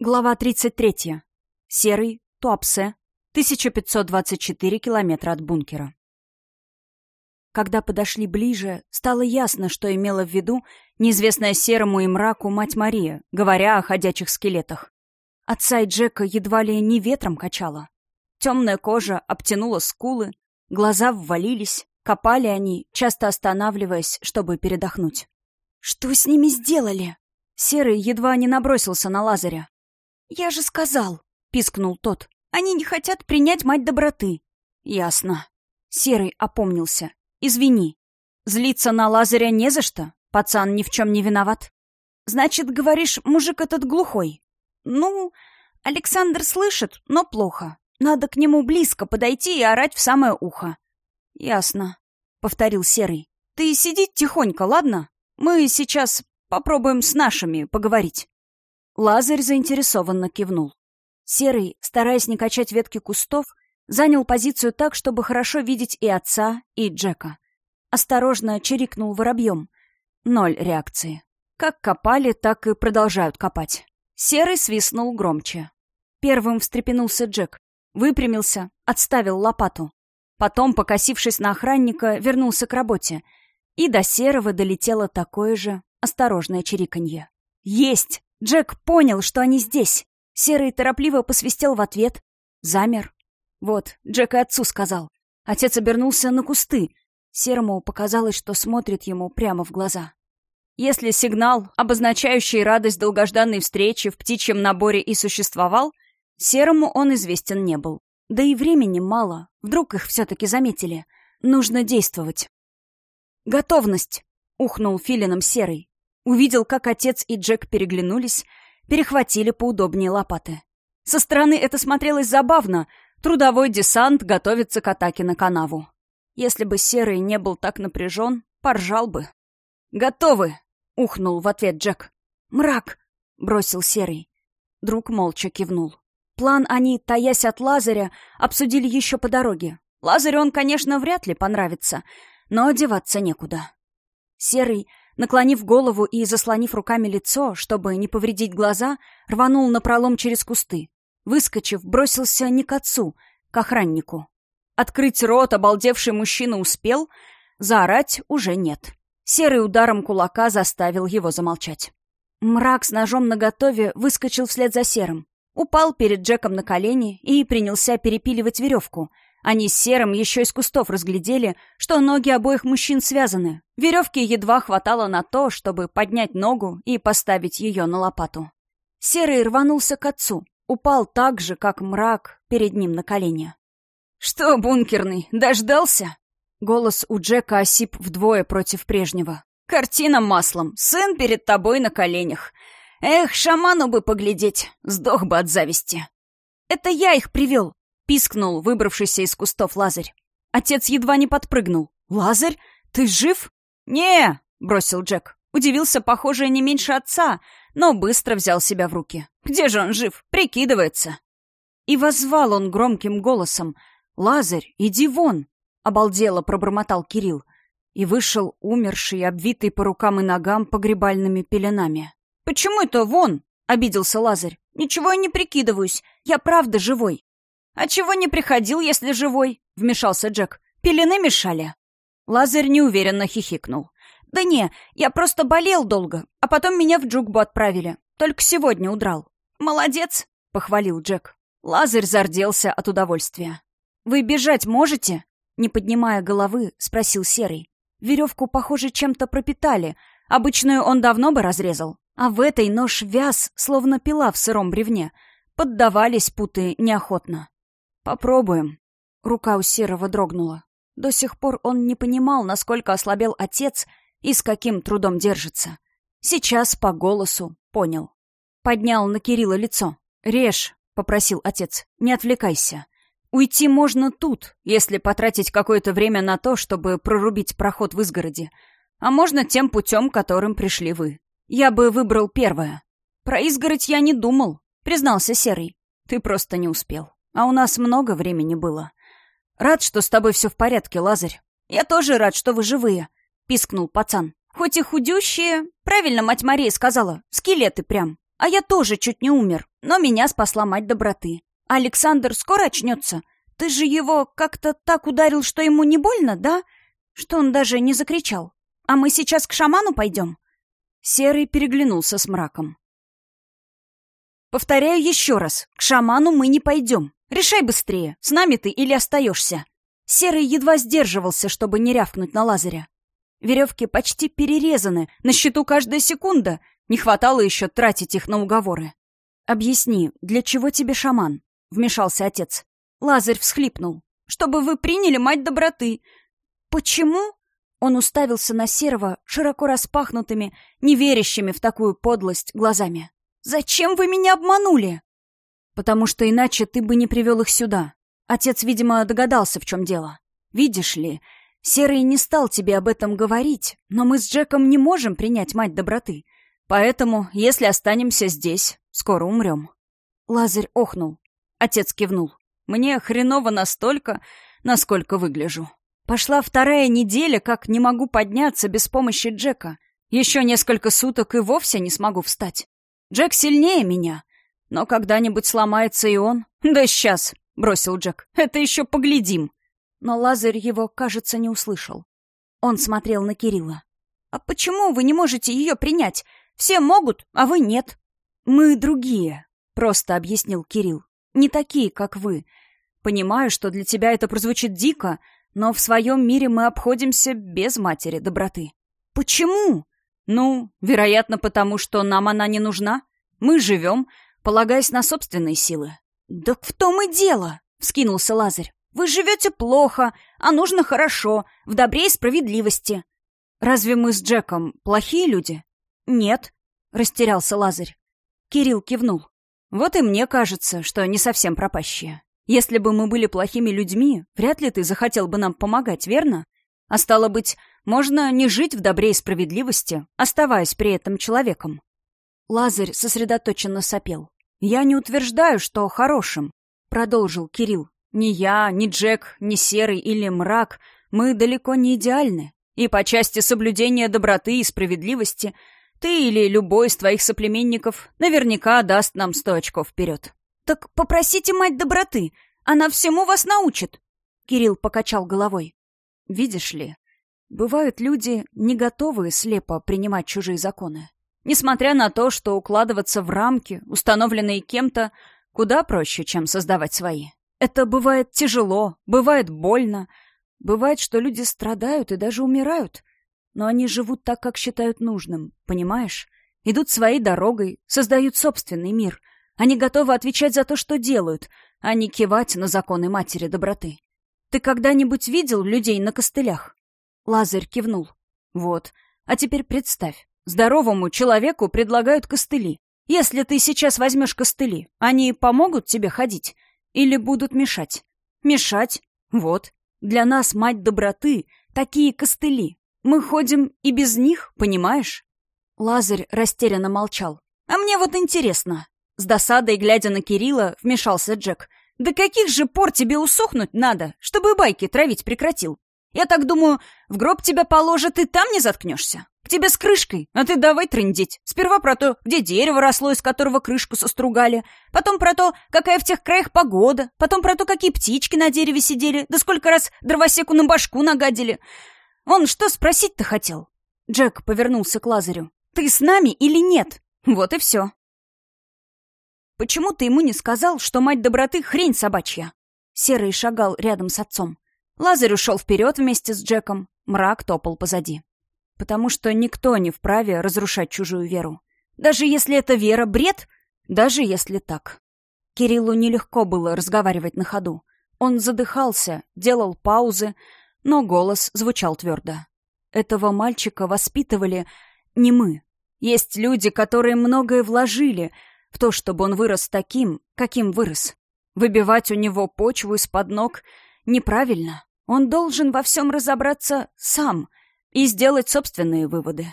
Глава 33. Серый, Туапсе, 1524 километра от бункера. Когда подошли ближе, стало ясно, что имела в виду неизвестная серому и мраку мать Мария, говоря о ходячих скелетах. Отца и Джека едва ли не ветром качала. Темная кожа обтянула скулы, глаза ввалились, копали они, часто останавливаясь, чтобы передохнуть. «Что с ними сделали?» Серый едва не набросился на Лазаря. «Я же сказал», — пискнул тот. «Они не хотят принять мать доброты». «Ясно». Серый опомнился. «Извини. Злиться на Лазаря не за что. Пацан ни в чем не виноват». «Значит, говоришь, мужик этот глухой?» «Ну, Александр слышит, но плохо. Надо к нему близко подойти и орать в самое ухо». «Ясно», — повторил Серый. «Ты сиди тихонько, ладно? Мы сейчас попробуем с нашими поговорить». Лазарь заинтересованно кивнул. Серый, стараясь не качать ветки кустов, занял позицию так, чтобы хорошо видеть и отца, и Джека. Осторожно чирикнул воробьем. Ноль реакции. Как копали, так и продолжают копать. Серый свистнул громче. Первым встрепенулся Джек. Выпрямился, отставил лопату. Потом, покосившись на охранника, вернулся к работе. И до Серого долетело такое же осторожное чириканье. «Есть!» Джек понял, что они здесь. Серый торопливо посвистел в ответ. Замер. Вот, Джек и отцу сказал. Отец обернулся на кусты. Серому показалось, что смотрит ему прямо в глаза. Если сигнал, обозначающий радость долгожданной встречи в птичьем наборе и существовал, Серому он известен не был. Да и времени мало. Вдруг их все-таки заметили. Нужно действовать. «Готовность!» — ухнул филином Серый. Увидел, как отец и Джек переглянулись, перехватили поудобнее лопаты. Со стороны это смотрелось забавно. Трудовой десант готовится к атаке на канаву. Если бы Серый не был так напряжен, поржал бы. «Готовы!» — ухнул в ответ Джек. «Мрак!» — бросил Серый. Друг молча кивнул. План они, таясь от Лазаря, обсудили еще по дороге. Лазарю он, конечно, вряд ли понравится, но одеваться некуда. Серый Наклонив голову и заслонив руками лицо, чтобы не повредить глаза, рванул напролом через кусты. Выскочив, бросился не к отцу, к охраннику. Открыть рот обалдевший мужчина успел, заорать уже нет. Серый ударом кулака заставил его замолчать. Мрак с ножом наготове выскочил вслед за серым. Упал перед Джеком на колени и принялся перепиливать веревку — они с Серым еще из кустов разглядели, что ноги обоих мужчин связаны. Веревки едва хватало на то, чтобы поднять ногу и поставить ее на лопату. Серый рванулся к отцу, упал так же, как мрак перед ним на колени. «Что, бункерный, дождался?» Голос у Джека осип вдвое против прежнего. «Картина маслом, сын перед тобой на коленях. Эх, шаману бы поглядеть, сдох бы от зависти». «Это я их привел», Пискнул выбравшийся из кустов Лазарь. Отец едва не подпрыгнул. «Лазарь? Ты жив?» «Не!» — бросил Джек. Удивился, похоже, не меньше отца, но быстро взял себя в руки. «Где же он жив? Прикидывается!» И воззвал он громким голосом. «Лазарь, иди вон!» — обалдело пробормотал Кирилл. И вышел умерший, обвитый по рукам и ногам погребальными пеленами. «Почему это вон?» — обиделся Лазарь. «Ничего я не прикидываюсь. Я правда живой. «А чего не приходил, если живой?» — вмешался Джек. «Пелены мешали». Лазарь неуверенно хихикнул. «Да не, я просто болел долго, а потом меня в джукбу отправили. Только сегодня удрал». «Молодец!» — похвалил Джек. Лазарь зарделся от удовольствия. «Вы бежать можете?» Не поднимая головы, спросил Серый. Веревку, похоже, чем-то пропитали. Обычную он давно бы разрезал. А в этой нож вяз, словно пила в сыром бревне. Поддавались путы неохотно. «Попробуем». Рука у Серого дрогнула. До сих пор он не понимал, насколько ослабел отец и с каким трудом держится. Сейчас по голосу понял. Поднял на Кирилла лицо. «Режь», — попросил отец, — «не отвлекайся. Уйти можно тут, если потратить какое-то время на то, чтобы прорубить проход в изгороде. А можно тем путем, которым пришли вы. Я бы выбрал первое. Про изгородь я не думал, признался Серый. Ты просто не успел. А у нас много времени было. Рад, что с тобой все в порядке, Лазарь. Я тоже рад, что вы живые, пискнул пацан. Хоть и худющие, правильно мать Мария сказала, скелеты прям. А я тоже чуть не умер, но меня спасла мать доброты. Александр скоро очнется? Ты же его как-то так ударил, что ему не больно, да? Что он даже не закричал. А мы сейчас к шаману пойдем?» Серый переглянулся с мраком. «Повторяю еще раз, к шаману мы не пойдем. Решай быстрее, с нами ты или остаешься». Серый едва сдерживался, чтобы не рявкнуть на Лазаря. Веревки почти перерезаны, на счету каждая секунда. Не хватало еще тратить их на уговоры. «Объясни, для чего тебе шаман?» — вмешался отец. Лазарь всхлипнул. «Чтобы вы приняли мать доброты». «Почему?» Он уставился на Серого широко распахнутыми, неверящими в такую подлость глазами. «Зачем вы меня обманули?» «Потому что иначе ты бы не привел их сюда. Отец, видимо, догадался, в чем дело. Видишь ли, Серый не стал тебе об этом говорить, но мы с Джеком не можем принять мать доброты. Поэтому, если останемся здесь, скоро умрем». Лазарь охнул. Отец кивнул. «Мне хреново настолько, насколько выгляжу». Пошла вторая неделя, как не могу подняться без помощи Джека. Еще несколько суток и вовсе не смогу встать. Джек сильнее меня. Но когда-нибудь сломается и он. Да сейчас, бросил Джек. Это еще поглядим. Но Лазарь его, кажется, не услышал. Он смотрел на Кирилла. «А почему вы не можете ее принять? Все могут, а вы нет». «Мы другие», — просто объяснил Кирилл. «Не такие, как вы. Понимаю, что для тебя это прозвучит дико, но в своем мире мы обходимся без матери доброты. Почему? Ну, вероятно, потому что нам она не нужна. Мы живем, полагаясь на собственные силы. Да в том и дело, вскинулся Лазарь. Вы живете плохо, а нужно хорошо, в добре и справедливости. Разве мы с Джеком плохие люди? Нет, растерялся Лазарь. Кирилл кивнул. Вот и мне кажется, что не совсем пропащие. Если бы мы были плохими людьми, вряд ли ты захотел бы нам помогать, верно? А стало быть, можно не жить в добре и справедливости, оставаясь при этом человеком. Лазарь сосредоточенно сопел. «Я не утверждаю, что хорошим», — продолжил Кирилл. «Ни я, ни Джек, ни Серый или Мрак, мы далеко не идеальны. И по части соблюдения доброты и справедливости ты или любой из твоих соплеменников наверняка даст нам сто очков вперед. «Так попросите мать доброты, она всему вас научит», — Кирилл покачал головой. «Видишь ли, бывают люди, не готовые слепо принимать чужие законы. Несмотря на то, что укладываться в рамки, установленные кем-то, куда проще, чем создавать свои. Это бывает тяжело, бывает больно, бывает, что люди страдают и даже умирают, но они живут так, как считают нужным, понимаешь? Идут своей дорогой, создают собственный мир — они готовы отвечать за то, что делают, а не кивать на законы матери доброты. Ты когда-нибудь видел людей на костылях? Лазарь кивнул. Вот. А теперь представь. Здоровому человеку предлагают костыли. Если ты сейчас возьмешь костыли, они помогут тебе ходить? Или будут мешать? Мешать? Вот. Для нас, мать доброты, такие костыли. Мы ходим и без них, понимаешь? Лазарь растерянно молчал. А мне вот интересно, с досадой, глядя на Кирилла, вмешался Джек. «Да каких же пор тебе усохнуть надо, чтобы байки травить прекратил? Я так думаю, в гроб тебя положат и там не заткнешься. К тебе с крышкой, а ты давай трындеть. Сперва про то, где дерево росло, из которого крышку состругали. Потом про то, какая в тех краях погода. Потом про то, какие птички на дереве сидели. Да сколько раз дровосеку на башку нагадили. Он что спросить-то хотел?» Джек повернулся к Лазарю. «Ты с нами или нет?» Вот и все. Почему ты ему не сказал, что мать доброты — хрень собачья?» Серый шагал рядом с отцом. Лазарь ушел вперед вместе с Джеком. Мрак топал позади. Потому что никто не вправе разрушать чужую веру. Даже если эта вера — бред, даже если так. Кириллу нелегко было разговаривать на ходу. Он задыхался, делал паузы, но голос звучал твердо. Этого мальчика воспитывали не мы. Есть люди, которые многое вложили — в то, чтобы он вырос таким, каким вырос. Выбивать у него почву из-под ног неправильно. Он должен во всем разобраться сам и сделать собственные выводы.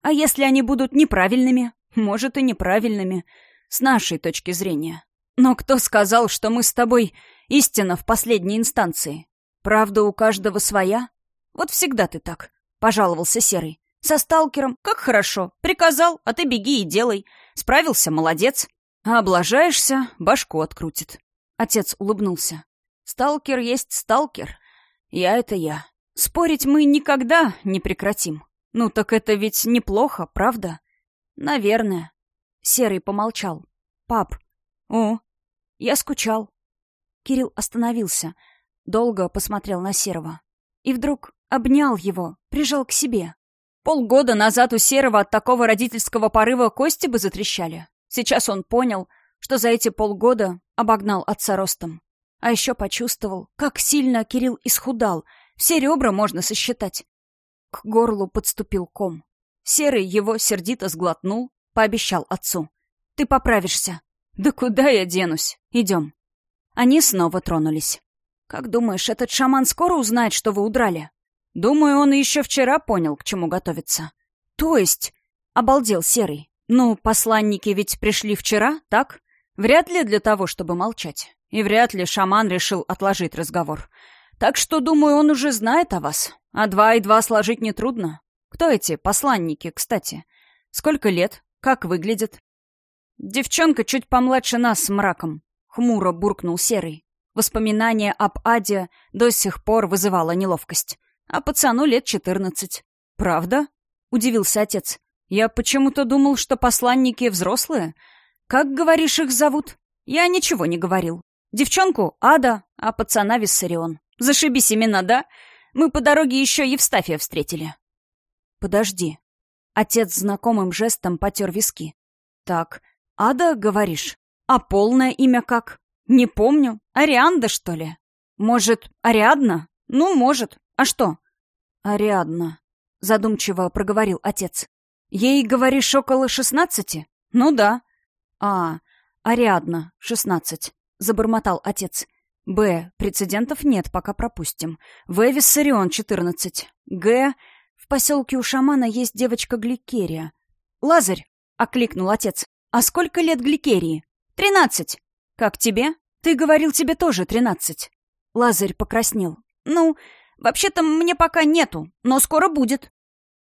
А если они будут неправильными, может и неправильными, с нашей точки зрения. Но кто сказал, что мы с тобой истина в последней инстанции? Правда у каждого своя? Вот всегда ты так, — пожаловался Серый. Со сталкером? Как хорошо. Приказал, а ты беги и делай. Справился, молодец. А облажаешься, башку открутит. Отец улыбнулся. Сталкер есть сталкер. Я — это я. Спорить мы никогда не прекратим. Ну так это ведь неплохо, правда? Наверное. Серый помолчал. Пап. О, я скучал. Кирилл остановился. Долго посмотрел на Серого. И вдруг обнял его, прижал к себе. Полгода назад у Серого от такого родительского порыва кости бы затрещали. Сейчас он понял, что за эти полгода обогнал отца ростом. А еще почувствовал, как сильно Кирилл исхудал. Все ребра можно сосчитать. К горлу подступил ком. Серый его сердито сглотнул, пообещал отцу. «Ты поправишься». «Да куда я денусь? Идем». Они снова тронулись. «Как думаешь, этот шаман скоро узнает, что вы удрали?» «Думаю, он еще вчера понял, к чему готовиться». «То есть?» — обалдел Серый. «Ну, посланники ведь пришли вчера, так? Вряд ли для того, чтобы молчать. И вряд ли шаман решил отложить разговор. Так что, думаю, он уже знает о вас. А два и два сложить нетрудно. Кто эти посланники, кстати? Сколько лет? Как выглядят?» «Девчонка чуть помладше нас с мраком», — хмуро буркнул Серый. Воспоминание об Аде до сих пор вызывало неловкость. А пацану лет четырнадцать. «Правда?» — удивился отец. «Я почему-то думал, что посланники взрослые. Как, говоришь, их зовут?» «Я ничего не говорил. Девчонку — Ада, а пацана — Виссарион. Зашибись имена, да? Мы по дороге еще Евстафия встретили». «Подожди». Отец знакомым жестом потер виски. «Так, Ада, говоришь? А полное имя как? Не помню. Арианда, что ли? Может, Ариадна? Ну, может. А что?» «Ариадна», — задумчиво проговорил отец. «Ей, говоришь, около шестнадцати?» «Ну да». «А, Ариадна, шестнадцать забормотал отец. «Б. Прецедентов нет, пока пропустим. В. Виссарион, 14. Г. В поселке у шамана есть девочка Гликерия. «Лазарь!» — окликнул отец. «А сколько лет Гликерии?» «Тринадцать!» «Как тебе?» «Ты говорил, тебе тоже тринадцать». Лазарь покраснел. «Ну, вообще-то мне пока нету, но скоро будет».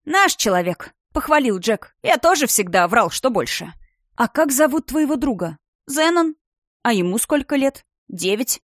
«Наш человек», — похвалил Джек. «Я тоже всегда врал, что больше». «А как зовут твоего друга?» «Зенон». А ему сколько лет? Девять.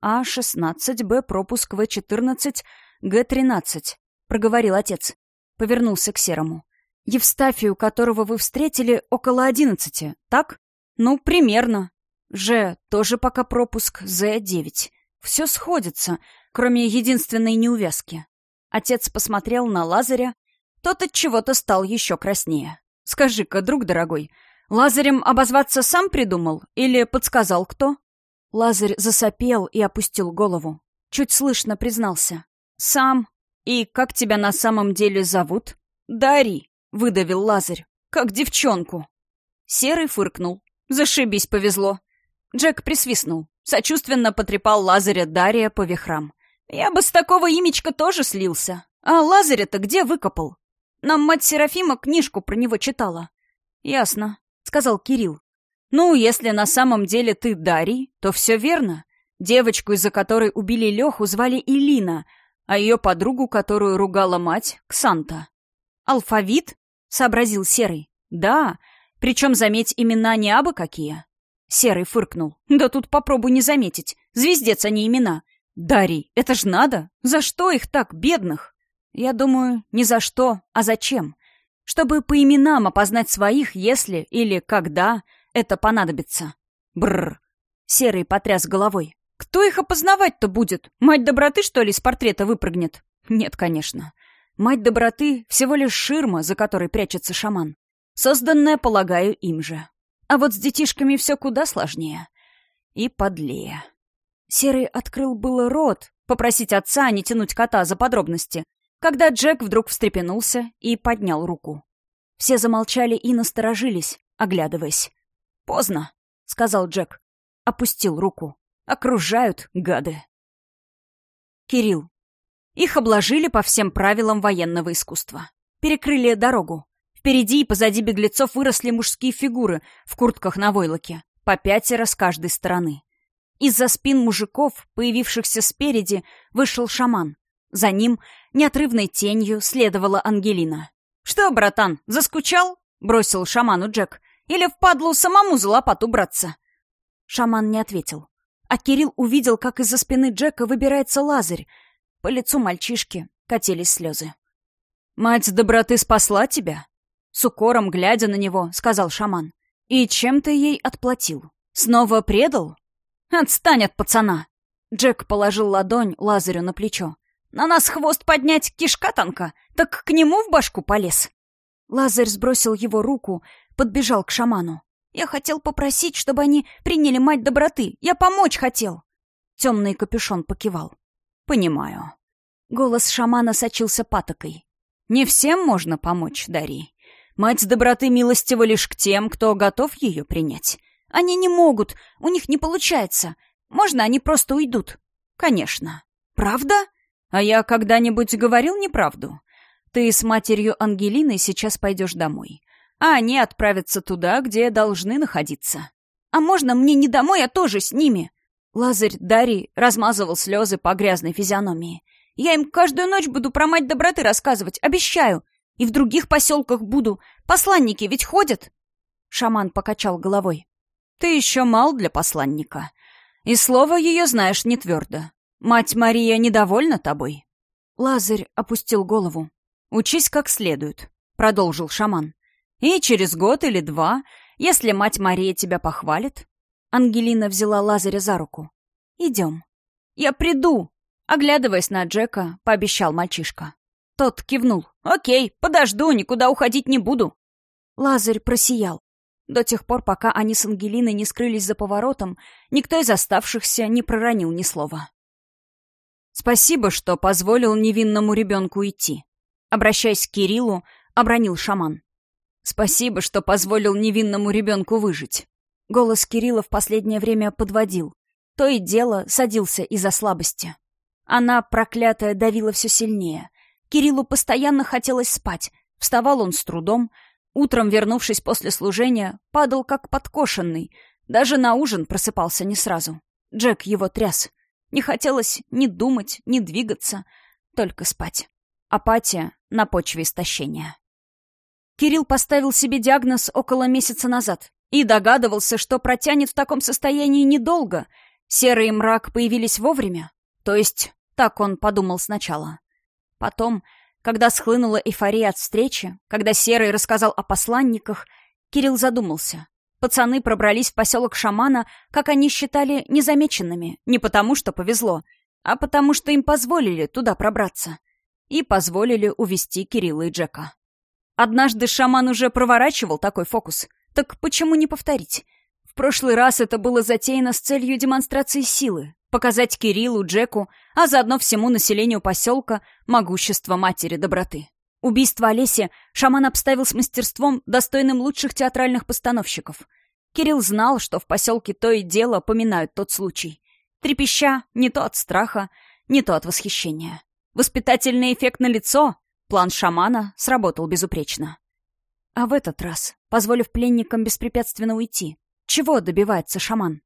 А шестнадцать, Б пропуск, В четырнадцать, Г тринадцать, проговорил отец. Повернулся к Серому. Евстафию, которого вы встретили, около одиннадцати, так? Ну, примерно. Ж тоже пока пропуск, З девять. Все сходится, кроме единственной неувязки. Отец посмотрел на Лазаря. Тот от чего-то стал еще краснее. Скажи-ка, друг дорогой, Лазарем обозваться сам придумал или подсказал кто? Лазарь засопел и опустил голову. Чуть слышно признался. «Сам. И как тебя на самом деле зовут?» «Дари», — выдавил Лазарь. «Как девчонку». Серый фыркнул. «Зашибись, повезло». Джек присвистнул. Сочувственно потрепал Лазаря Дария по вихрам. «Я бы с такого имечка тоже слился. А Лазаря-то где выкопал? Нам мать Серафима книжку про него читала». «Ясно сказал Кирилл. «Ну, если на самом деле ты Дарий, то все верно. Девочку, из-за которой убили Леху, звали Илина, а ее подругу, которую ругала мать, Ксанта». «Алфавит?» — сообразил Серый. «Да, причем, заметь, имена не абы какие». Серый фыркнул. «Да тут попробуй не заметить. Звездец, а не имена. Дарий, это ж надо. За что их так, бедных?» «Я думаю, не за что, а зачем чтобы по именам опознать своих, если или когда это понадобится. Бррр. Серый потряс головой. Кто их опознавать-то будет? Мать доброты, что ли, с портрета выпрыгнет? Нет, конечно. Мать доброты — всего лишь ширма, за которой прячется шаман. Созданная, полагаю, им же. А вот с детишками все куда сложнее. И подлее. Серый открыл было рот, попросить отца не тянуть кота за подробности, когда Джек вдруг встрепенулся и поднял руку. Все замолчали и насторожились, оглядываясь. «Поздно», — сказал Джек. Опустил руку. «Окружают, гады». Кирилл. Их обложили по всем правилам военного искусства. Перекрыли дорогу. Впереди и позади беглецов выросли мужские фигуры в куртках на войлоке, по пятеро с каждой стороны. Из-за спин мужиков, появившихся спереди, вышел шаман. За ним неотрывной тенью следовала Ангелина. «Что, братан, заскучал?» — бросил шаману Джек. «Или впадлу самому за лопату браться?» Шаман не ответил. А Кирилл увидел, как из-за спины Джека выбирается Лазарь. По лицу мальчишки катились слезы. «Мать доброты спасла тебя?» С укором, глядя на него, сказал шаман. «И чем ты ей отплатил? Снова предал?» «Отстань от пацана!» Джек положил ладонь Лазарю на плечо. «На нас хвост поднять кишка танка, так к нему в башку полез!» Лазарь сбросил его руку, подбежал к шаману. «Я хотел попросить, чтобы они приняли мать доброты. Я помочь хотел!» Темный капюшон покивал. «Понимаю». Голос шамана сочился патокой. «Не всем можно помочь, Дари. Мать доброты милостива лишь к тем, кто готов ее принять. Они не могут, у них не получается. Можно они просто уйдут? Конечно. Правда? А я когда-нибудь говорил неправду? Ты с матерью Ангелиной сейчас пойдешь домой. А они отправятся туда, где должны находиться. А можно мне не домой, а тоже с ними? Лазарь Дарий размазывал слезы по грязной физиономии. Я им каждую ночь буду про мать доброты рассказывать, обещаю. И в других поселках буду. Посланники ведь ходят. Шаман покачал головой. Ты еще мал для посланника. И слово ее знаешь не твердо. Мать Мария недовольна тобой. Лазарь опустил голову. Учись как следует, продолжил шаман. И через год или два, если мать Мария тебя похвалит... Ангелина взяла Лазаря за руку. «Идем». «Я приду!» Оглядываясь на Джека, пообещал мальчишка. Тот кивнул. «Окей, подожду, никуда уходить не буду». Лазарь просиял. До тех пор, пока они с Ангелиной не скрылись за поворотом, никто из оставшихся не проронил ни слова. «Спасибо, что позволил невинному ребенку идти», — обращаясь к Кириллу, обронил шаман. «Спасибо, что позволил невинному ребенку выжить». Голос Кирилла в последнее время подводил. То и дело садился из-за слабости. Она, проклятая, давила все сильнее. Кириллу постоянно хотелось спать. Вставал он с трудом, Утром, вернувшись после служения, падал как подкошенный. Даже на ужин просыпался не сразу. Джек его тряс. Не хотелось ни думать, ни двигаться, только спать. Апатия на почве истощения. Кирилл поставил себе диагноз около месяца назад и догадывался, что протянет в таком состоянии недолго. Серый мрак появились вовремя. То есть, так он подумал сначала. Потом когда схлынула эйфория от встречи, когда Серый рассказал о посланниках, Кирилл задумался. Пацаны пробрались в поселок шамана, как они считали, незамеченными, не потому что повезло, а потому что им позволили туда пробраться. И позволили увести Кирилла и Джека. Однажды шаман уже проворачивал такой фокус. Так почему не повторить? В прошлый раз это было затеяно с целью демонстрации силы, Показать Кириллу, Джеку, а заодно всему населению поселка могущество матери доброты. Убийство Олеси шаман обставил с мастерством, достойным лучших театральных постановщиков. Кирилл знал, что в поселке то и дело поминают тот случай. Трепеща не то от страха, не то от восхищения. Воспитательный эффект на лицо, план шамана сработал безупречно. А в этот раз, позволив пленникам беспрепятственно уйти, чего добивается шаман?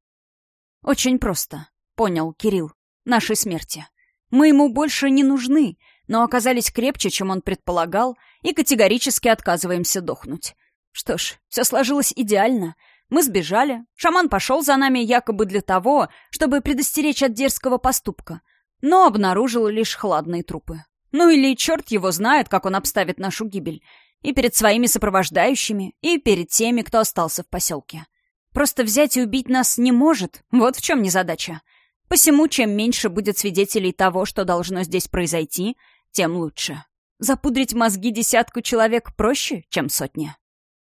Очень просто понял Кирилл, нашей смерти. Мы ему больше не нужны, но оказались крепче, чем он предполагал, и категорически отказываемся дохнуть. Что ж, все сложилось идеально. Мы сбежали, шаман пошел за нами якобы для того, чтобы предостеречь от дерзкого поступка, но обнаружил лишь хладные трупы. Ну или черт его знает, как он обставит нашу гибель. И перед своими сопровождающими, и перед теми, кто остался в поселке. Просто взять и убить нас не может, вот в чем незадача. Посему, чем меньше будет свидетелей того, что должно здесь произойти, тем лучше. Запудрить мозги десятку человек проще, чем сотни.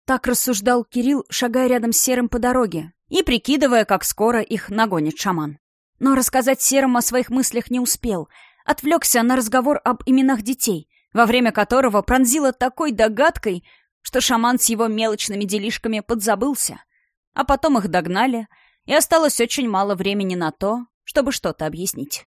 Так рассуждал Кирилл, шагая рядом с Серым по дороге и прикидывая, как скоро их нагонит шаман. Но рассказать Серому о своих мыслях не успел. Отвлекся на разговор об именах детей, во время которого пронзило такой догадкой, что шаман с его мелочными делишками подзабылся. А потом их догнали, и осталось очень мало времени на то, чтобы что-то объяснить.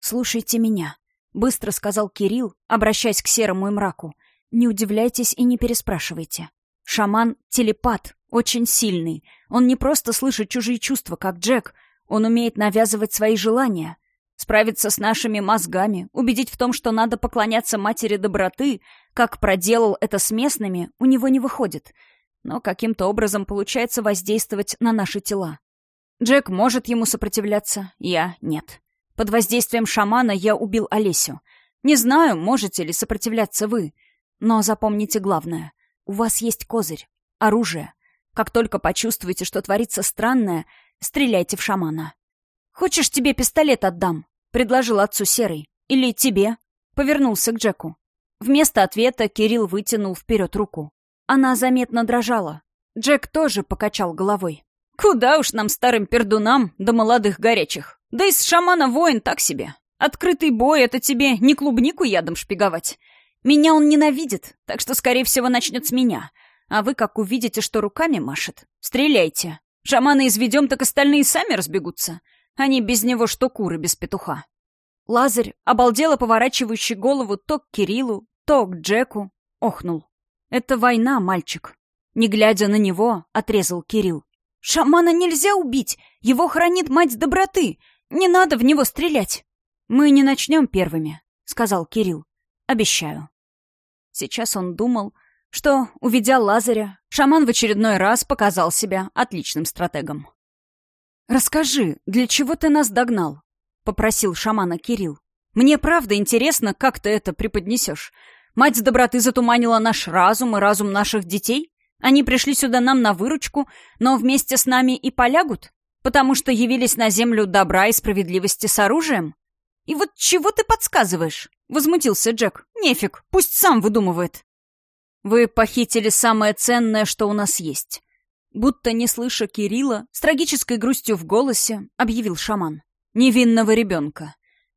«Слушайте меня», — быстро сказал Кирилл, обращаясь к серому и мраку. «Не удивляйтесь и не переспрашивайте. Шаман — телепат, очень сильный. Он не просто слышит чужие чувства, как Джек. Он умеет навязывать свои желания. Справиться с нашими мозгами, убедить в том, что надо поклоняться матери доброты, Как проделал это с местными, у него не выходит. Но каким-то образом получается воздействовать на наши тела. Джек может ему сопротивляться, я — нет. Под воздействием шамана я убил Олесю. Не знаю, можете ли сопротивляться вы. Но запомните главное. У вас есть козырь. Оружие. Как только почувствуете, что творится странное, стреляйте в шамана. «Хочешь, тебе пистолет отдам?» — предложил отцу Серый. «Или тебе?» — повернулся к Джеку. Вместо ответа Кирилл вытянул вперед руку. Она заметно дрожала. Джек тоже покачал головой. «Куда уж нам, старым пердунам, до молодых горячих? Да из шамана воин так себе. Открытый бой — это тебе не клубнику ядом шпиговать. Меня он ненавидит, так что, скорее всего, начнет с меня. А вы, как увидите, что руками машет, стреляйте. Шамана изведем, так остальные сами разбегутся. Они без него что куры без петуха. Лазарь, обалдело поворачивающий голову то к Кириллу, то к Джеку, охнул. «Это война, мальчик». Не глядя на него, отрезал Кирилл. «Шамана нельзя убить! Его хранит мать доброты! Не надо в него стрелять!» «Мы не начнем первыми», — сказал Кирилл. «Обещаю». Сейчас он думал, что, увидя Лазаря, шаман в очередной раз показал себя отличным стратегом. «Расскажи, для чего ты нас догнал?» — попросил шамана Кирилл. «Мне правда интересно, как ты это преподнесешь. Мать доброты затуманила наш разум и разум наших детей? Они пришли сюда нам на выручку, но вместе с нами и полягут? Потому что явились на землю добра и справедливости с оружием? И вот чего ты подсказываешь?» — возмутился Джек. «Нефиг, пусть сам выдумывает». Вы похитили самое ценное, что у нас есть. Будто не слыша Кирилла, с трагической грустью в голосе, объявил шаман. Невинного ребенка.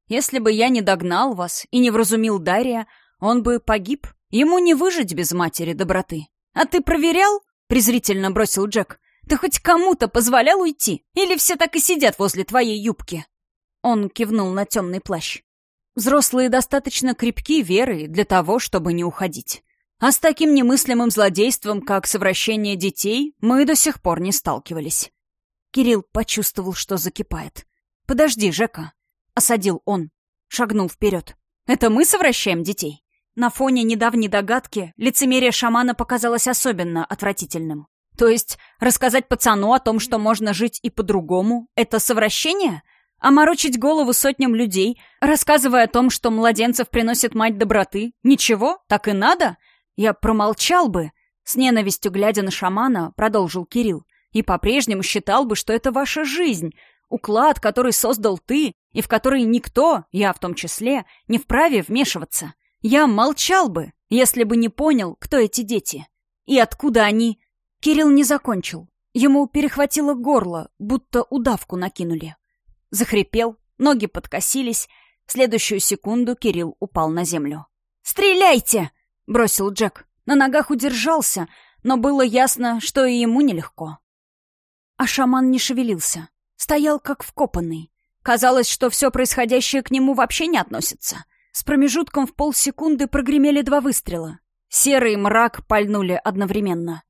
Если бы я не догнал вас и не вразумил Дария, он бы погиб. Ему не выжить без матери доброты. А ты проверял? Презрительно бросил Джек. Ты хоть кому-то позволял уйти? Или все так и сидят возле твоей юбки? Он кивнул на темный плащ. Взрослые достаточно крепки верой для того, чтобы не уходить. А с таким немыслимым злодейством, как совращение детей, мы до сих пор не сталкивались. Кирилл почувствовал, что закипает. «Подожди, Жека!» — осадил он. Шагнул вперед. «Это мы совращаем детей?» На фоне недавней догадки лицемерие шамана показалось особенно отвратительным. То есть рассказать пацану о том, что можно жить и по-другому, это совращение? А морочить голову сотням людей, рассказывая о том, что младенцев приносит мать доброты, ничего, так и надо? Я промолчал бы, с ненавистью глядя на шамана, продолжил Кирилл, и по-прежнему считал бы, что это ваша жизнь, уклад, который создал ты, и в который никто, я в том числе, не вправе вмешиваться. Я молчал бы, если бы не понял, кто эти дети. И откуда они... Кирилл не закончил. Ему перехватило горло, будто удавку накинули. Захрипел, ноги подкосились. В следующую секунду Кирилл упал на землю. «Стреляйте!» — бросил Джек. На ногах удержался, но было ясно, что и ему нелегко. А шаман не шевелился. Стоял как вкопанный. Казалось, что все происходящее к нему вообще не относится. С промежутком в полсекунды прогремели два выстрела. Серый мрак пальнули одновременно.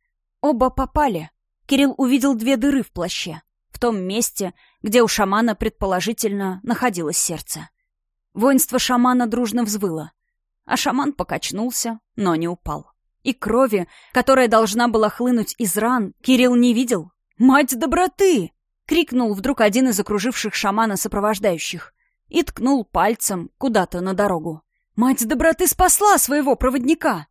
Оба попали. Кирилл увидел две дыры в плаще. В том месте, где у шамана, предположительно, находилось сердце. Воинство шамана дружно взвыло а шаман покачнулся, но не упал. И крови, которая должна была хлынуть из ран, Кирилл не видел. «Мать доброты!» — крикнул вдруг один из окруживших шамана сопровождающих и ткнул пальцем куда-то на дорогу. «Мать доброты спасла своего проводника!»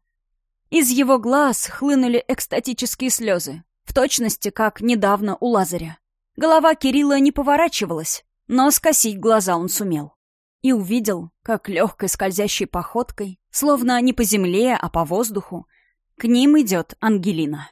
Из его глаз хлынули экстатические слезы, в точности, как недавно у Лазаря. Голова Кирилла не поворачивалась, но скосить глаза он сумел и увидел, как легкой скользящей походкой, словно не по земле, а по воздуху, к ним идет Ангелина.